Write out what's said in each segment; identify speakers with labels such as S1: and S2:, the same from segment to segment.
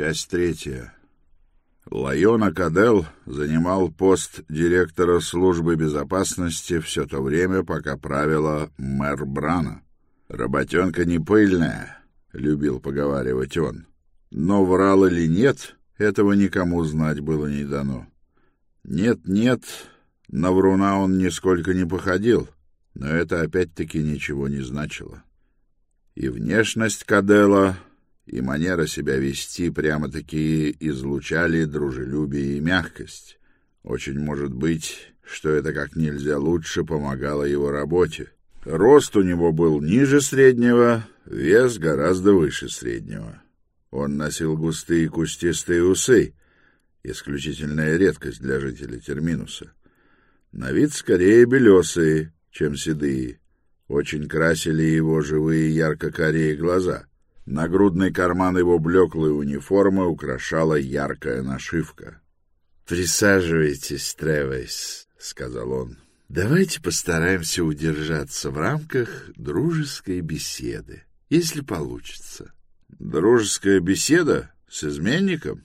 S1: Часть третья. Лайона Кадел занимал пост директора службы безопасности все то время, пока правила мэр Брана. «Работенка не пыльная», — любил поговаривать он. Но врал или нет, этого никому знать было не дано. Нет-нет, на вруна он нисколько не походил, но это опять-таки ничего не значило. И внешность Кадела и манера себя вести прямо-таки излучали дружелюбие и мягкость. Очень может быть, что это как нельзя лучше помогало его работе. Рост у него был ниже среднего, вес гораздо выше среднего. Он носил густые кустистые усы, исключительная редкость для жителей Терминуса. На вид скорее белесые, чем седые. Очень красили его живые ярко-карие глаза. Нагрудный карман его блеклой униформы украшала яркая нашивка. «Присаживайтесь, Тревес», — сказал он. «Давайте постараемся удержаться в рамках дружеской беседы, если получится». «Дружеская беседа? С изменником?»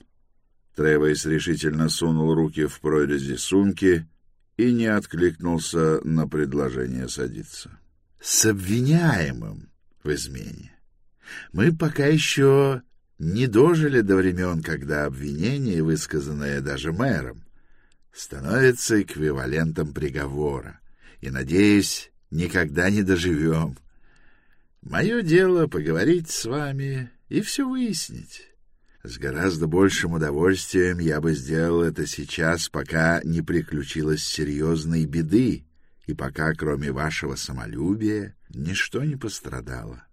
S1: Тревес решительно сунул руки в прорези сумки и не откликнулся на предложение садиться. «С обвиняемым в измене. Мы пока еще не дожили до времен, когда обвинение, высказанное даже мэром, становится эквивалентом приговора, и, надеюсь, никогда не доживем. Мое дело поговорить с вами и все выяснить. С гораздо большим удовольствием я бы сделал это сейчас, пока не приключилось серьезной беды, и пока, кроме вашего самолюбия, ничто не пострадало.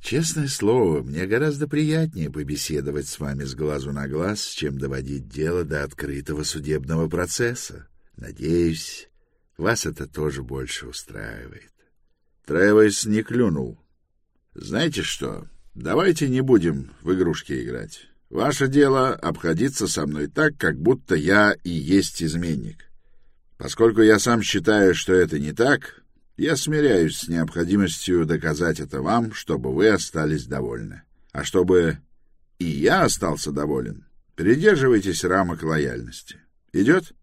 S1: Честное слово, мне гораздо приятнее побеседовать с вами с глазу на глаз, чем доводить дело до открытого судебного процесса. Надеюсь, вас это тоже больше устраивает. Тревес не клюнул. Знаете что, давайте не будем в игрушки играть. Ваше дело обходиться со мной так, как будто я и есть изменник. Поскольку я сам считаю, что это не так, я смиряюсь с необходимостью доказать это вам, чтобы вы остались довольны. А чтобы и я остался доволен, придерживайтесь рамок лояльности. Идет?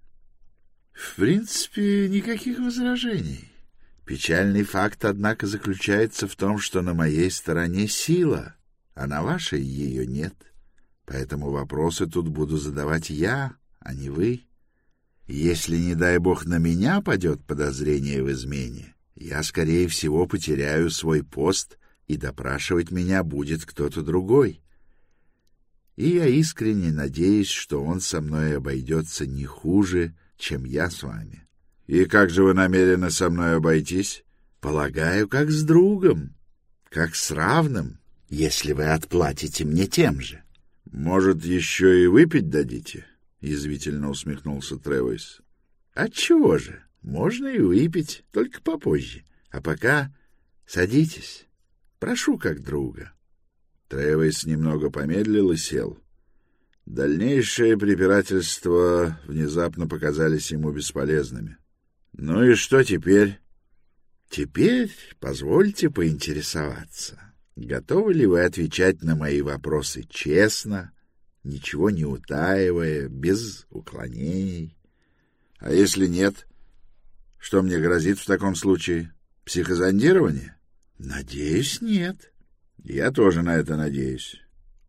S1: В принципе, никаких возражений. Печальный факт, однако, заключается в том, что на моей стороне сила, а на вашей ее нет. Поэтому вопросы тут буду задавать я, а не вы. Если, не дай бог, на меня падет подозрение в измене, я, скорее всего, потеряю свой пост, и допрашивать меня будет кто-то другой. И я искренне надеюсь, что он со мной обойдется не хуже, чем я с вами. И как же вы намерены со мной обойтись? Полагаю, как с другом, как с равным, если вы отплатите мне тем же. Может, еще и выпить дадите? Язвительно усмехнулся Тревойс. Отчего же? Можно и выпить, только попозже. А пока садитесь. Прошу как друга. Тревес немного помедлил и сел. Дальнейшие препирательства внезапно показались ему бесполезными. Ну и что теперь? Теперь позвольте поинтересоваться. Готовы ли вы отвечать на мои вопросы честно, ничего не утаивая, без уклонений? А если нет, что мне грозит в таком случае? Психозондирование? Надеюсь, нет. Я тоже на это надеюсь.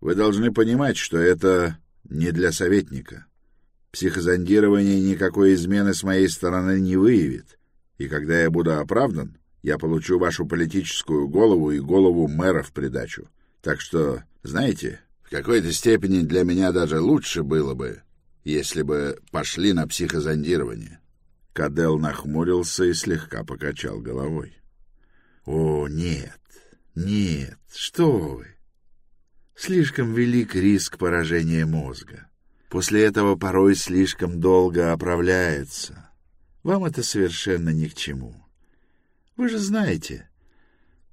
S1: Вы должны понимать, что это не для советника. Психозондирование никакой измены с моей стороны не выявит. И когда я буду оправдан, я получу вашу политическую голову и голову мэра в придачу. Так что, знаете, в какой-то степени для меня даже лучше было бы, если бы пошли на психозондирование. Кадел нахмурился и слегка покачал головой. — О, нет, нет, что вы! Слишком велик риск поражения мозга. После этого порой слишком долго оправляется. Вам это совершенно ни к чему. Вы же знаете,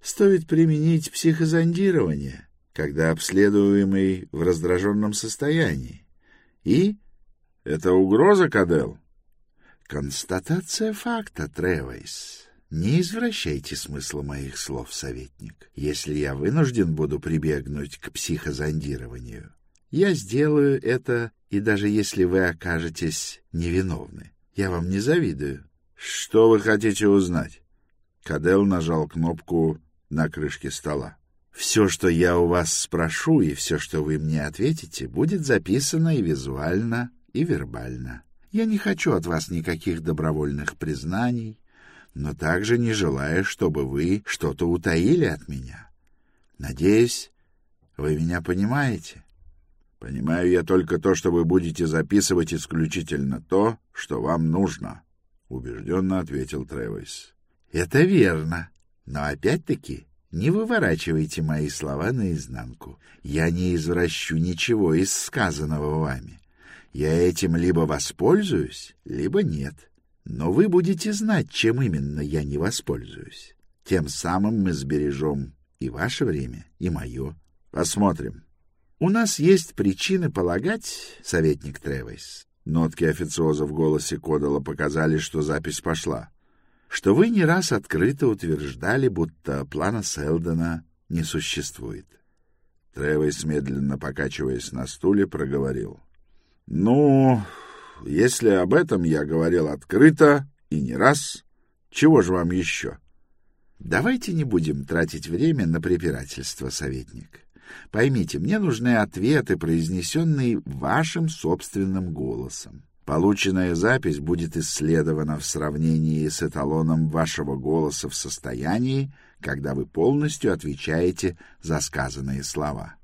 S1: стоит применить психозондирование, когда обследуемый в раздраженном состоянии. И... — Это угроза, Кадел? Констатация факта, Тревейс. Не извращайте смысла моих слов, советник. Если я вынужден буду прибегнуть к психозондированию,
S2: я сделаю это, и даже если вы окажетесь невиновны. Я вам не завидую.
S1: Что вы хотите узнать? Кадел нажал кнопку на крышке стола.
S2: Все, что я у вас спрошу, и все, что вы мне ответите, будет записано и визуально, и вербально. Я не хочу от вас никаких добровольных признаний, но также не желаю, чтобы вы что-то утаили от меня. Надеюсь, вы меня понимаете?
S1: Понимаю я только то, что вы будете записывать исключительно то, что вам нужно, убежденно ответил Тревис.
S2: Это верно, но опять-таки не выворачивайте мои слова наизнанку. Я не извращу ничего из сказанного вами. Я этим либо воспользуюсь, либо нет. Но вы будете знать, чем именно я не воспользуюсь. Тем самым мы сбережем и ваше время, и мое.
S1: Посмотрим.
S2: У нас есть причины полагать, советник Тревейс.
S1: Нотки официоза в голосе Кодала показали, что запись пошла.
S2: Что вы не раз открыто утверждали, будто плана Селдона не существует.
S1: Тревейс, медленно покачиваясь на стуле, проговорил. — Ну, если об этом я говорил открыто и не раз, чего же вам еще?
S2: — Давайте не будем тратить время на препирательство, советник. Поймите, мне нужны ответы, произнесенные вашим собственным голосом. Полученная запись будет исследована в сравнении с эталоном вашего голоса в состоянии, когда вы полностью отвечаете за сказанные слова.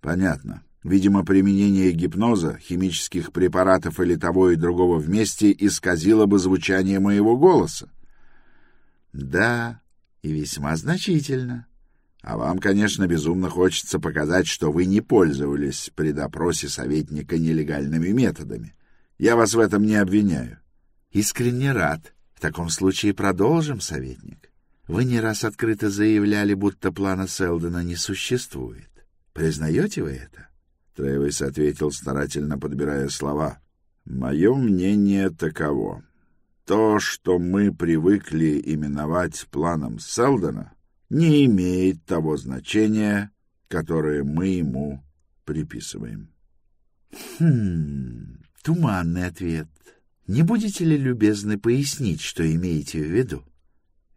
S1: Понятно. Видимо, применение гипноза, химических препаратов или того и другого вместе исказило бы звучание моего голоса.
S2: Да, и весьма значительно.
S1: А вам, конечно, безумно хочется показать, что вы не пользовались при допросе советника нелегальными методами. Я вас в этом не обвиняю.
S2: Искренне рад. В таком случае продолжим, советник. Вы не раз открыто заявляли, будто плана Селдона не существует. Признаете вы это?
S1: Трейвис ответил, старательно подбирая слова. «Мое мнение таково. То, что мы привыкли именовать планом Селдона, не имеет того значения, которое мы ему приписываем».
S2: «Хм... Туманный ответ. Не будете ли любезны пояснить, что имеете в виду?»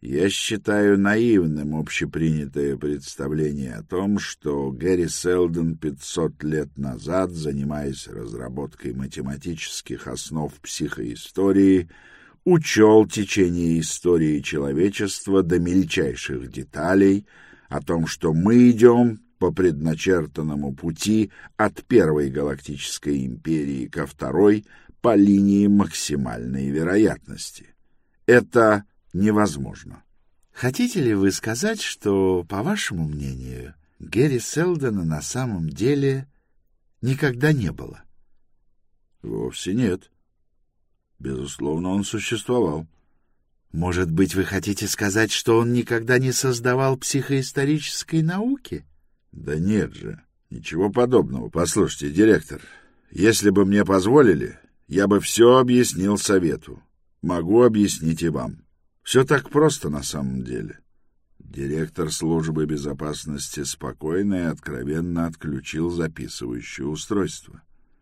S1: Я считаю наивным общепринятое представление о том, что Гэри Селдон 500 лет назад, занимаясь разработкой математических основ психоистории, учел течение истории человечества до мельчайших деталей о том, что мы идем по предначертанному пути от первой галактической империи ко второй по линии максимальной вероятности. Это невозможно.
S2: Хотите ли вы сказать, что, по вашему мнению, Гэри Селдона на самом деле никогда не было?
S1: Вовсе нет. Безусловно, он существовал.
S2: Может быть, вы хотите сказать, что он никогда не создавал психоисторической науки?
S1: Да нет же, ничего подобного. Послушайте, директор, если бы мне позволили, я бы все объяснил совету. Могу объяснить и вам. Все так просто на самом деле. Директор службы безопасности спокойно и откровенно отключил записывающее устройство.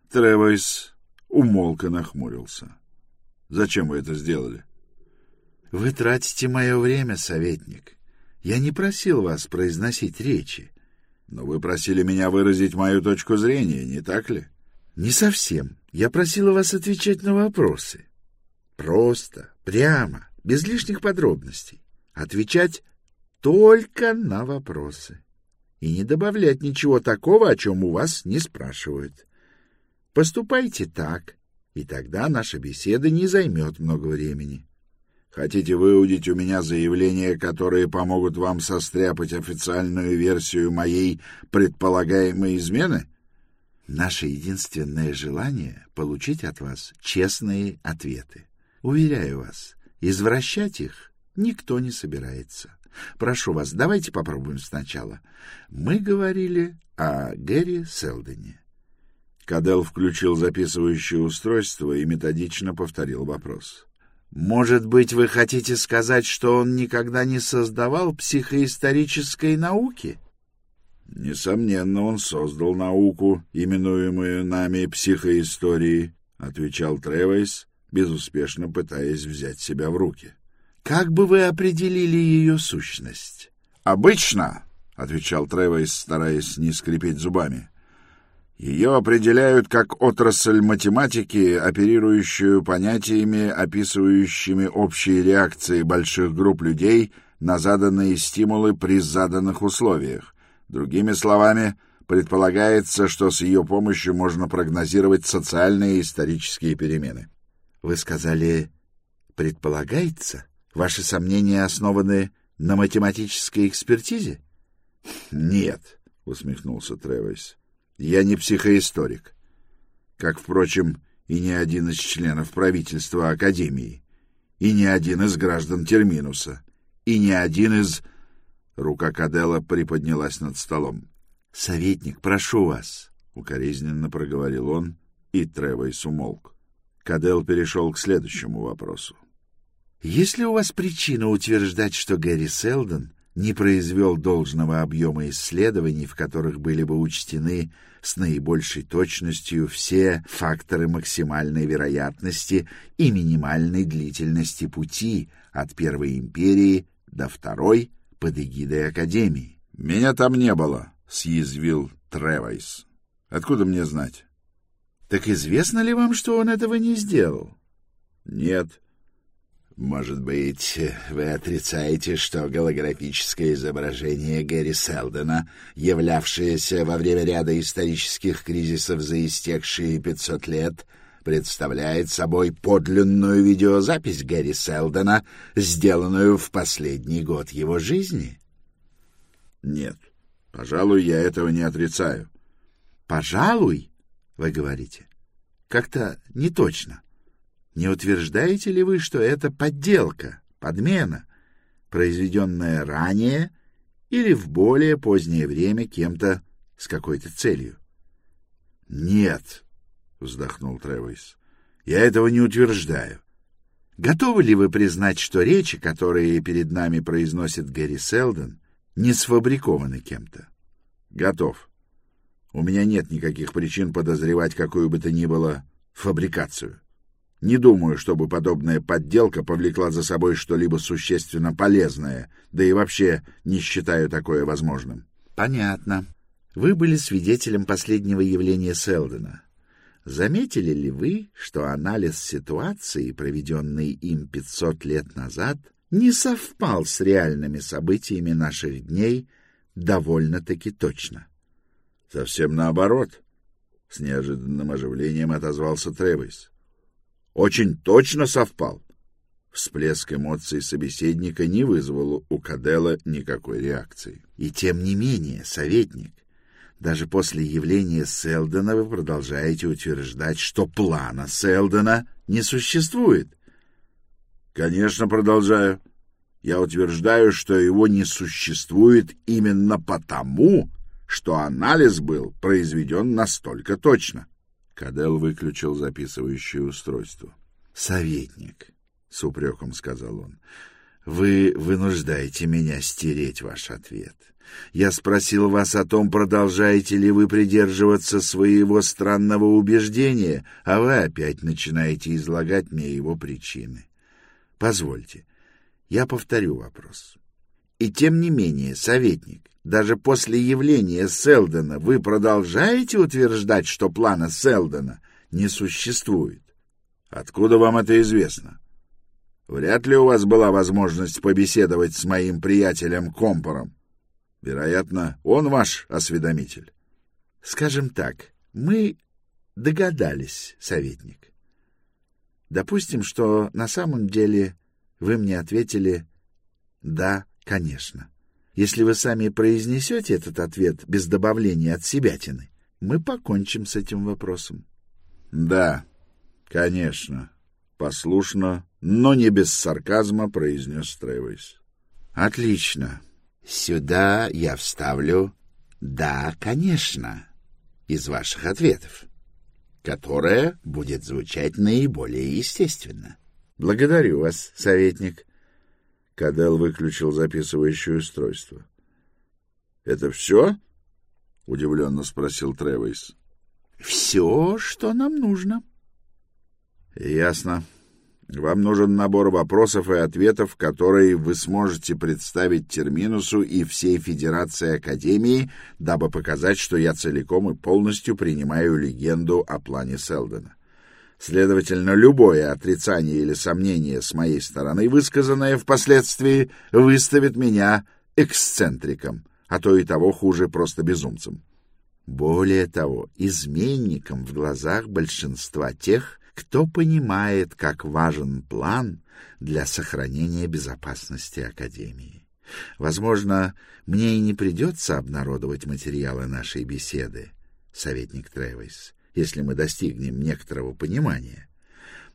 S1: Тревойс умолко нахмурился. «Зачем вы это сделали?»
S2: «Вы тратите мое время, советник. Я не просил вас произносить речи».
S1: «Но вы просили меня выразить мою точку зрения, не так ли?»
S2: «Не совсем. Я просила вас отвечать на вопросы. Просто, прямо, без лишних подробностей, отвечать только на вопросы и не добавлять ничего такого, о чем у вас не спрашивают. Поступайте так, и тогда наша беседа не займет много времени.
S1: Хотите выудить у меня заявления, которые помогут вам состряпать официальную версию моей предполагаемой измены?
S2: Наше единственное желание — получить от вас честные ответы. Уверяю вас, Извращать их никто не собирается. Прошу вас, давайте попробуем сначала. Мы говорили о Гэри Селдоне.
S1: Кадел включил записывающее устройство и методично повторил вопрос.
S2: «Может быть, вы хотите сказать, что он никогда не создавал психоисторической науки?»
S1: Несомненно, он создал науку, именуемую нами психоисторией, отвечал Тревейс, безуспешно пытаясь взять себя в руки.
S2: Как бы вы определили ее сущность?
S1: Обычно, отвечал Тревейс, стараясь не скрипеть зубами. Ее определяют как отрасль математики, оперирующую понятиями, описывающими общие реакции больших групп людей на заданные стимулы при заданных условиях. Другими словами, предполагается, что с ее помощью можно прогнозировать социальные и исторические перемены.
S2: Вы сказали «предполагается»? Ваши сомнения основаны на математической экспертизе?
S1: Нет, усмехнулся Тревис. Я не психоисторик. Как, впрочем, и ни один из членов правительства Академии, и ни один из граждан Терминуса, и ни один из... Рука Кадела приподнялась над столом.
S2: «Советник, прошу вас», —
S1: укоризненно проговорил он, и Тревойс умолк. Кадел перешел к следующему вопросу.
S2: «Есть ли у вас причина утверждать, что Гэри Селдон не произвел должного объема исследований, в которых были бы учтены с наибольшей точностью все факторы максимальной вероятности и минимальной длительности пути от Первой империи до Второй под эгидой Академии.
S1: — Меня там не было, — съязвил Тревайс. — Откуда мне знать?
S2: — Так известно ли вам, что он этого не сделал?
S1: — Нет.
S2: — может быть, вы отрицаете, что голографическое изображение Гэри Селдена, являвшееся во время ряда исторических кризисов за истекшие 500 лет, представляет собой подлинную видеозапись Гэри Селдена, сделанную в последний год его жизни?
S1: Нет, пожалуй, я этого не отрицаю.
S2: Пожалуй, вы говорите. Как-то не точно. Не утверждаете ли вы, что это подделка, подмена, произведенная ранее или в более позднее время кем-то с какой-то целью?
S1: — Нет, — вздохнул Тревис, — я этого не утверждаю.
S2: Готовы ли вы признать, что речи, которые перед нами произносит Гэри Селдон, не сфабрикованы кем-то?
S1: — Готов. У меня нет никаких причин подозревать какую бы то ни было фабрикацию. Не думаю, чтобы подобная подделка повлекла за собой что-либо существенно полезное, да и вообще не считаю такое возможным.
S2: Понятно. Вы были свидетелем последнего явления Селдена. Заметили ли вы, что анализ ситуации, проведенный им 500 лет назад, не совпал с реальными событиями наших дней довольно-таки точно?
S1: Совсем наоборот. С неожиданным оживлением отозвался Тревис очень точно совпал. Всплеск эмоций собеседника не вызвал у Кадела никакой реакции.
S2: И тем не менее, советник, даже после явления Селдона вы продолжаете утверждать, что плана Селдона не существует.
S1: Конечно, продолжаю. Я утверждаю, что его не существует именно потому, что анализ был произведен настолько точно. Кадел выключил записывающее устройство.
S2: «Советник», — с упреком сказал он, — «вы вынуждаете меня стереть ваш ответ. Я спросил вас о том, продолжаете ли вы придерживаться своего странного убеждения, а вы опять начинаете излагать мне его причины. Позвольте, я повторю вопрос. И тем не менее, советник, даже после явления Селдона вы продолжаете утверждать, что плана Селдона не существует?
S1: Откуда вам это известно? Вряд ли у вас была возможность побеседовать с моим приятелем Компором. Вероятно, он ваш осведомитель.
S2: Скажем так, мы догадались, советник. Допустим, что на самом деле вы мне ответили «да, конечно». Если вы сами произнесете этот ответ без добавления от себятины, мы покончим с этим вопросом.
S1: — Да, конечно, — послушно, но не без сарказма произнес Тревойс.
S2: — Отлично. Сюда я вставлю «да, конечно» из ваших ответов, которое будет звучать наиболее естественно. Благодарю вас, советник.
S1: — Кадел выключил записывающее устройство. — Это все? — удивленно спросил Тревейс.
S2: — Все, что нам нужно.
S1: — Ясно. Вам нужен набор вопросов и ответов, которые вы сможете представить Терминусу и всей Федерации Академии, дабы показать, что я целиком и полностью принимаю легенду о плане Селдена. Следовательно, любое отрицание или сомнение с моей стороны, высказанное впоследствии, выставит меня эксцентриком, а то и того хуже просто безумцем.
S2: Более того, изменником в глазах большинства тех, кто понимает, как важен план для сохранения безопасности Академии. Возможно, мне и не придется обнародовать материалы нашей беседы, советник Тревис, если мы достигнем некоторого понимания.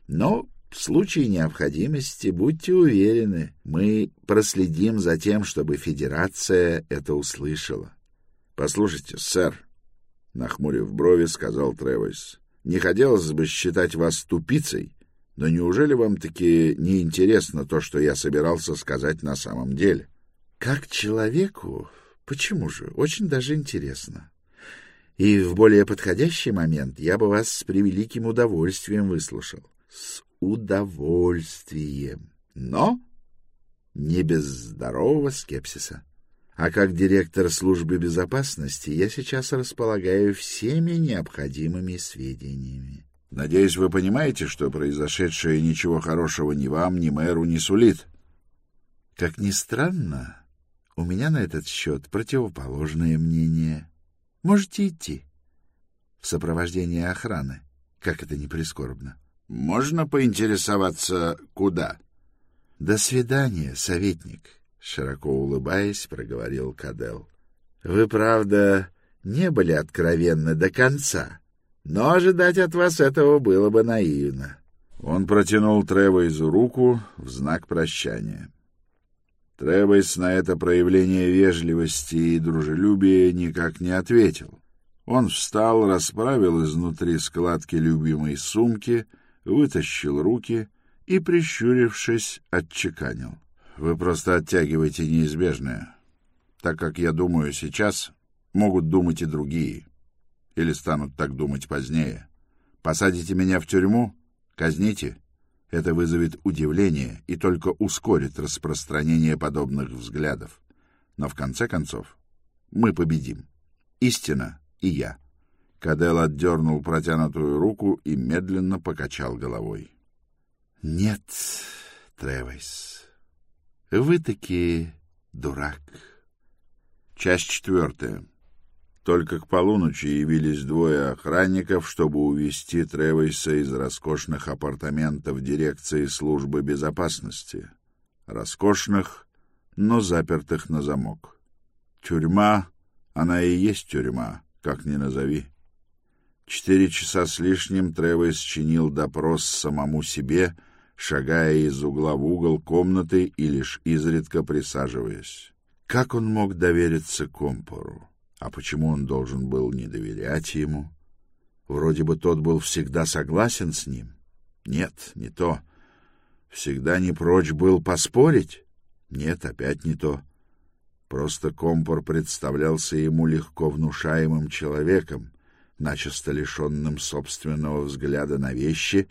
S2: Но в случае необходимости будьте уверены, мы проследим за тем, чтобы Федерация это услышала.
S1: — Послушайте, сэр, — нахмурив брови, сказал Тревис, — не хотелось бы считать вас тупицей, но неужели вам таки не интересно то, что я собирался сказать на самом деле?
S2: — Как человеку? Почему же? Очень даже интересно. И в более подходящий момент я бы вас с превеликим удовольствием выслушал. С удовольствием. Но не без здорового скепсиса. А как директор службы безопасности я сейчас располагаю всеми необходимыми сведениями.
S1: Надеюсь, вы понимаете, что произошедшее ничего хорошего ни вам, ни мэру не сулит.
S2: Как ни странно, у меня на этот счет противоположное мнение. Можете идти. В сопровождении охраны, как это не прискорбно.
S1: Можно поинтересоваться, куда?
S2: До свидания, советник, широко улыбаясь, проговорил Кадел. Вы, правда, не были откровенны до конца, но ожидать от вас этого было бы наивно.
S1: Он протянул Тревойзу руку в знак прощания. Тревойс на это проявление вежливости и дружелюбия никак не ответил. Он встал, расправил изнутри складки любимой сумки — вытащил руки и, прищурившись, отчеканил. «Вы просто оттягиваете неизбежное. Так как я думаю сейчас, могут думать и другие. Или станут так думать позднее. Посадите меня в тюрьму? Казните?» Это вызовет удивление и только ускорит распространение подобных взглядов. Но в конце концов мы победим. Истина и я. Кадел отдернул протянутую руку и медленно покачал головой.
S2: — Нет, Тревис, вы таки дурак.
S1: Часть четвертая. Только к полуночи явились двое охранников, чтобы увести Тревиса из роскошных апартаментов дирекции службы безопасности. Роскошных, но запертых на замок. Тюрьма, она и есть тюрьма, как ни назови. Четыре часа с лишним Тревес чинил допрос самому себе, шагая из угла в угол комнаты и лишь изредка присаживаясь. Как он мог довериться Компору? А почему он должен был не доверять ему? Вроде бы тот был всегда согласен с ним. Нет, не то. Всегда не прочь был поспорить. Нет, опять не то. Просто Компор представлялся ему легко внушаемым человеком, начисто лишенным собственного взгляда на вещи,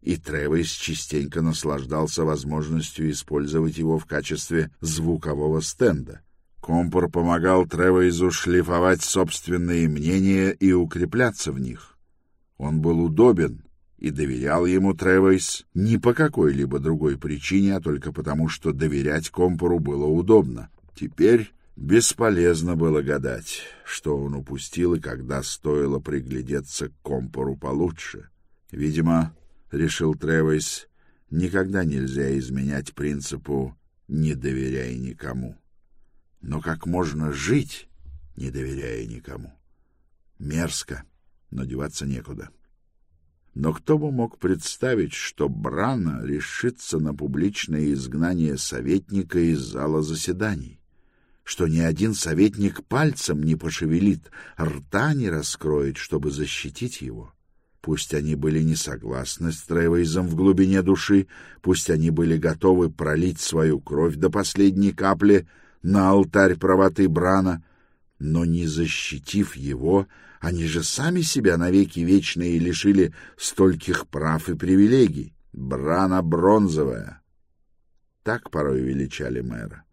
S1: и Тревис частенько наслаждался возможностью использовать его в качестве звукового стенда. Компор помогал Тревейзу шлифовать собственные мнения и укрепляться в них. Он был удобен, и доверял ему Тревейс не по какой-либо другой причине, а только потому, что доверять Компору было удобно. Теперь Бесполезно было гадать, что он упустил и когда стоило приглядеться к компору получше. Видимо, решил Тревойс, никогда нельзя изменять принципу «не доверяй никому». Но как можно жить, не доверяя никому? Мерзко, но деваться некуда. Но кто бы мог представить, что Брана решится на публичное изгнание советника из зала заседаний? что ни один советник пальцем не пошевелит, рта не раскроет, чтобы защитить его. Пусть они были не согласны с Тревейзом в глубине души, пусть они были готовы пролить свою кровь до последней капли на алтарь правоты Брана,
S2: Но не защитив его, они же сами себя навеки вечные лишили стольких прав и привилегий. Брана бронзовая. Так порой величали мэра.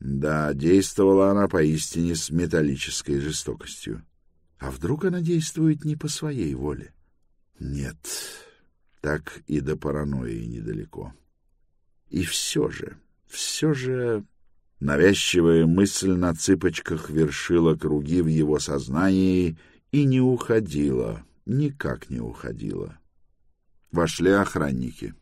S2: Да, действовала она поистине с металлической жестокостью. А вдруг она действует не по своей воле? Нет, так и до паранойи недалеко. И все же, все же... Навязчивая мысль на цыпочках вершила круги в его сознании и не уходила, никак не уходила. Вошли охранники.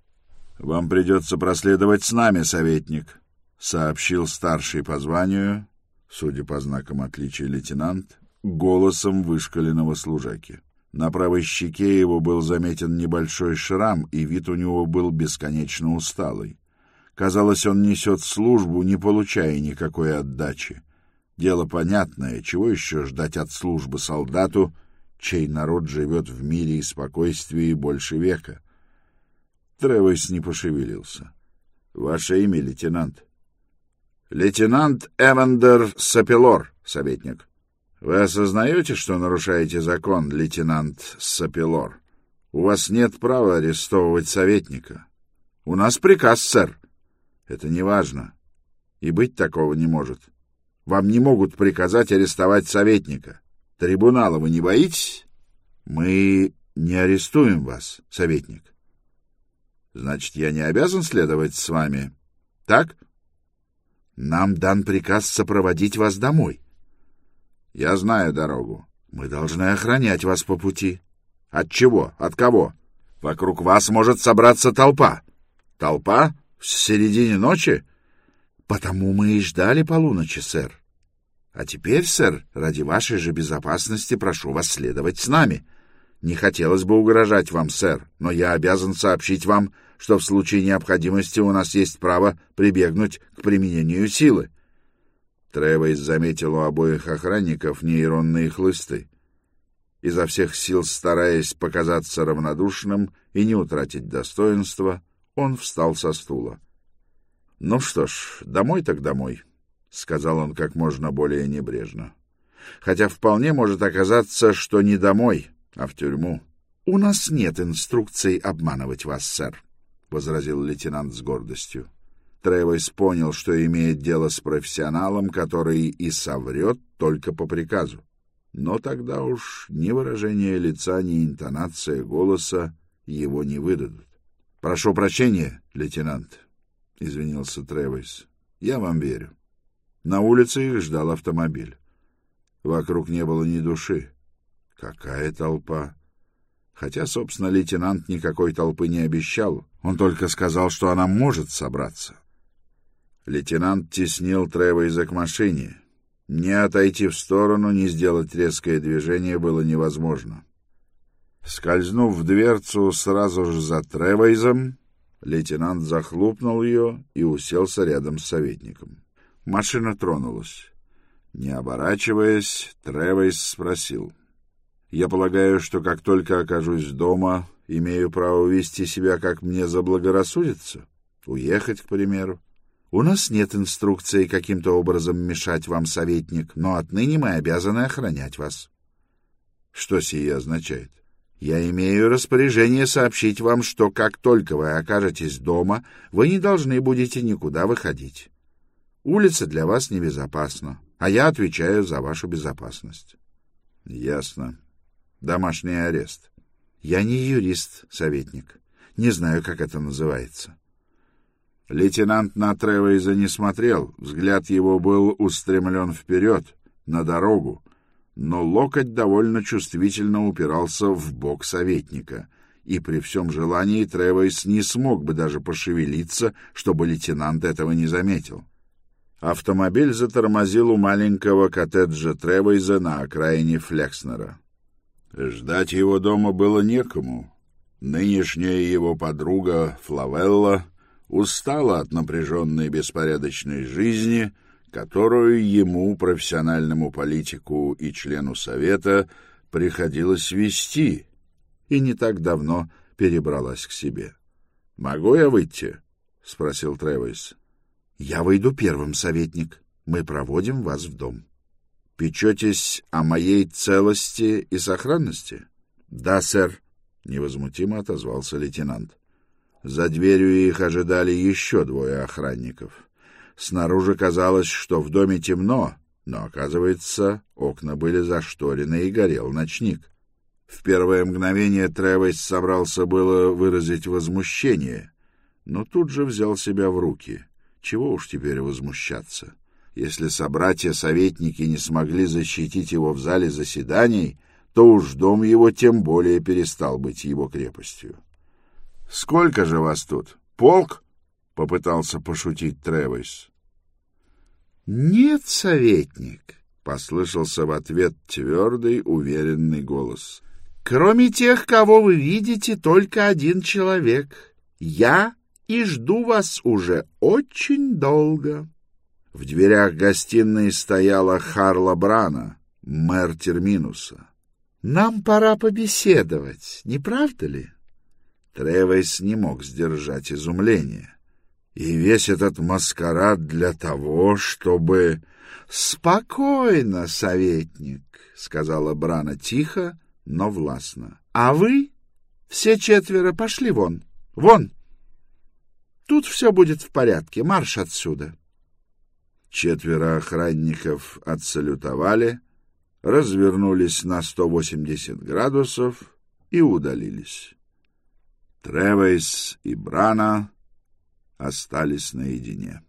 S2: — Вам придется проследовать с нами, советник, — сообщил старший по званию, судя по знакам отличия лейтенант, голосом вышкаленного служаки. На правой щеке его был заметен небольшой шрам, и вид у него был бесконечно усталый. Казалось, он несет службу, не получая никакой отдачи. Дело понятное, чего еще ждать от службы солдату, чей народ живет в мире и спокойствии больше века. Тревес не пошевелился. — Ваше имя, лейтенант? — Лейтенант Эвандер Сапелор, советник. — Вы осознаете, что нарушаете закон, лейтенант Сапелор? У вас нет права арестовывать советника. — У нас приказ, сэр. — Это не важно. И быть такого не может. Вам не могут приказать арестовать советника. — Трибунала вы не боитесь? Мы не арестуем вас, советник. Значит, я не обязан следовать с вами, так? Нам дан приказ сопроводить вас домой. Я знаю дорогу. Мы должны охранять вас по пути. От чего? От кого? Вокруг вас может собраться толпа. Толпа? В середине ночи? Потому мы и ждали полуночи, сэр. А теперь, сэр, ради вашей же безопасности прошу вас следовать с нами. Не хотелось бы угрожать вам, сэр, но я обязан сообщить вам, что в случае необходимости у нас есть право прибегнуть к применению силы. Тревойс заметил у обоих охранников нейронные хлысты. Изо всех сил стараясь показаться равнодушным и не утратить достоинства, он встал со стула. — Ну что ж, домой так домой. —— сказал он как можно более небрежно. «Хотя вполне может оказаться, что не домой, а в тюрьму». «У нас нет инструкций обманывать вас, сэр», — возразил лейтенант с гордостью. Тревойс понял, что имеет дело с профессионалом, который и соврет только по приказу. Но тогда уж ни выражение лица, ни интонация голоса его не выдадут. — Прошу прощения, лейтенант, — извинился Тревойс. — Я вам верю. На улице их ждал автомобиль. Вокруг не было ни души. Какая толпа! Хотя, собственно, лейтенант никакой толпы не обещал. Он только сказал, что она может собраться. Лейтенант теснил Тревойза к машине. Не отойти в сторону, не сделать резкое движение было невозможно. Скользнув в дверцу сразу же за Тревойзом, лейтенант захлопнул ее и уселся рядом с советником. Машина тронулась. Не оборачиваясь, Тревейс спросил. «Я полагаю, что как только окажусь дома, имею право вести себя, как мне заблагорассудится? Уехать, к примеру? У нас нет инструкции каким-то образом мешать вам, советник, но отныне мы обязаны охранять вас». «Что сие означает?» Я имею распоряжение сообщить вам, что как только вы окажетесь дома, вы не должны будете никуда выходить. Улица для вас небезопасна, а я отвечаю за вашу безопасность. — Ясно. Домашний арест. Я не юрист, советник. Не знаю, как это называется. Лейтенант на Тревейза не смотрел, взгляд его был устремлен вперед, на дорогу, но локоть довольно чувствительно упирался в бок советника, и при всем желании Тревейс не смог бы даже пошевелиться, чтобы лейтенант этого не заметил. Автомобиль затормозил у маленького коттеджа Тревойза на окраине Флекснера. Ждать его дома было некому. Нынешняя его подруга Флавелла устала от напряженной беспорядочной жизни, которую ему, профессиональному политику и члену Совета, приходилось вести, и не так давно перебралась к себе. — Могу я выйти? — спросил Тревойс. Я выйду первым, советник. Мы проводим вас в дом.
S1: Печетесь о моей целости и сохранности?
S2: Да, сэр, невозмутимо отозвался лейтенант. За дверью их ожидали еще двое охранников. Снаружи казалось, что в доме темно, но, оказывается, окна были зашторены и горел ночник. В первое мгновение Тревес собрался было выразить возмущение, но тут же взял себя в руки. Чего уж теперь возмущаться? Если собратья-советники не смогли защитить его в зале заседаний, то уж дом его тем более перестал быть его крепостью. — Сколько же вас тут? Полк? — попытался пошутить Тревис. — Нет, советник, — послышался в ответ твердый, уверенный голос. — Кроме тех, кого вы видите, только один человек. Я и жду вас уже очень долго. В дверях гостиной стояла Харла Брана, мэр Терминуса. — Нам пора побеседовать, не правда ли? Тревес не мог сдержать изумление. И весь этот маскарад для того, чтобы... — Спокойно, советник, — сказала Брана тихо, но властно. — А вы, все четверо, пошли вон, вон! Тут все будет в порядке, марш отсюда!
S1: Четверо охранников отсалютовали, развернулись на 180 градусов и удалились. Тревейс и Брана остались наедине.